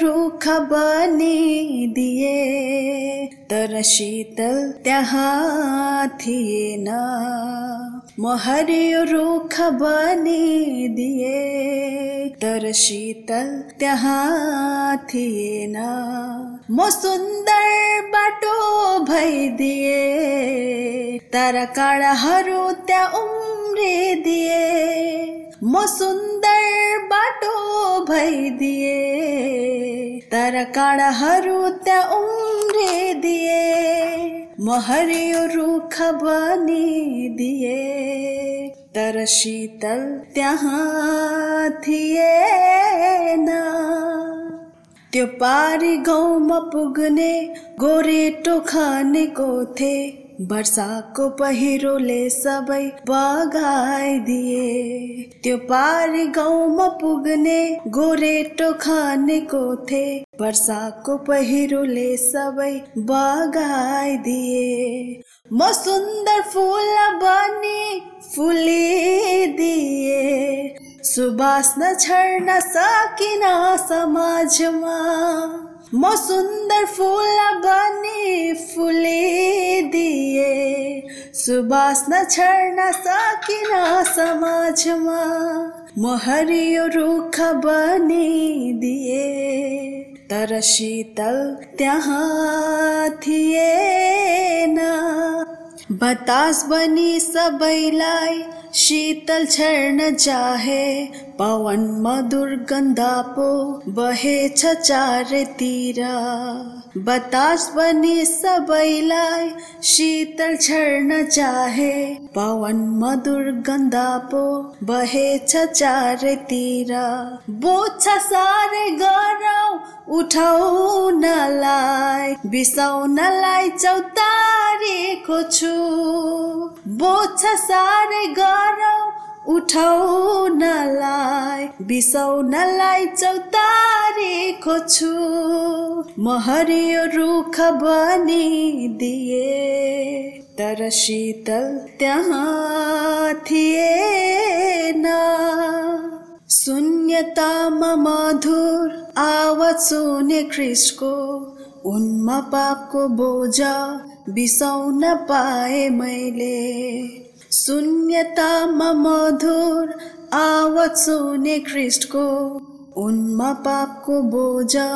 रुख बनिदिए तर शीतल त्यहाँ थिएन म हरियो रुख बनिदिए तर शीतल त्यहाँ म सुन्दर बाटो भइदिए तर काँडाहरू त्यहाँ उम्रिदिए म सुन्दर बाटो भइदिए तर काँडाहरू त्यहाँ उम्रिदिए म हरियो रुख बनिदिए तर शीतल त्यहाँ थिएन त्यो पारी गाउँमा पुग्ने गोरेटो खानेको थिए वर्षाको पहिरोले सबै बगाइदिए। त्यो पारी गाउँमा पुग्ने गोरेटो खानेको थिए वर्षाको पहिरोले सबै बगाइदिए। म सुन्दर फुल बनी फुलिदिए। सुबास्न छर्न सकिन समाजमा। म सुन्दर फुल बनी फुलिदिए सुबास्न छर्न सकिन समाजमा म हरियो रुख बनिदिए तर शीतल त्यहाँ थिएन बतास बनी सबैलाई शीतल छर्न चाहे पवन मधुर गन्धा पो बहेछ चारतिर बतास बनी सबैलाई शीतल छर्न चाहे पवन मधुर गन्धा पो बहेछ चारतिर बोछ सारे गरौ उठाउनलाई बिसाउनलाई चौतारीको छु बोछ सारे गरौ उठाउनलाई बिसाउनलाई चौतारीको छु म हरियो रुख बनिदिए तर शीतल त्यहाँ थिएन। शून्यतामा मधुर आवाज सुने ख्रिस्टको उनमा पापको बोझा बिसाउन पाए मैले। शून्यतामा मधुर आवाज़ सुने ख्रिस्टको उनमा पापको बोझा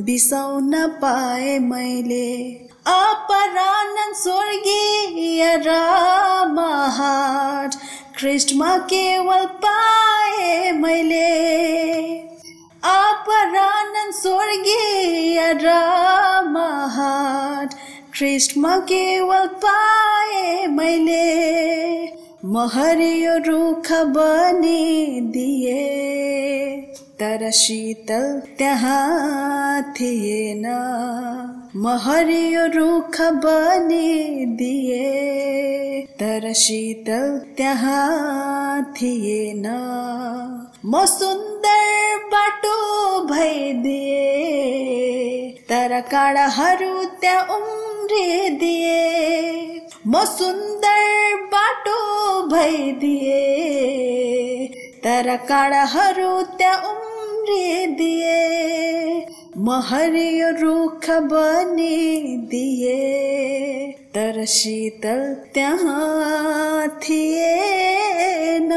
बिसाउन पाए मैले। अपरानन स्वर्गीय रामहाट ख्रिस्टमा केवल पाए मैले। अपरानन स्वर्गीय रामहाट ख्रिस्टमा केवल पाए मैले म हरियो रुख बनिदिए तर शीतल त्यहाँ थिएन म हरियो रुख बनिदिए तर शीतल त्यहाँ थिएन। म सुन्दर बाटो भइदिए तर काड़ा काँडाहरू त्यहाँ उम्रिदिए म सुन्दर बाटो भइदिए तर काड़ा काँडाहरू त्यहाँ उम्रिदिए म हरियो रुख बनिदिए तर शीतल त्यहाँ थिएन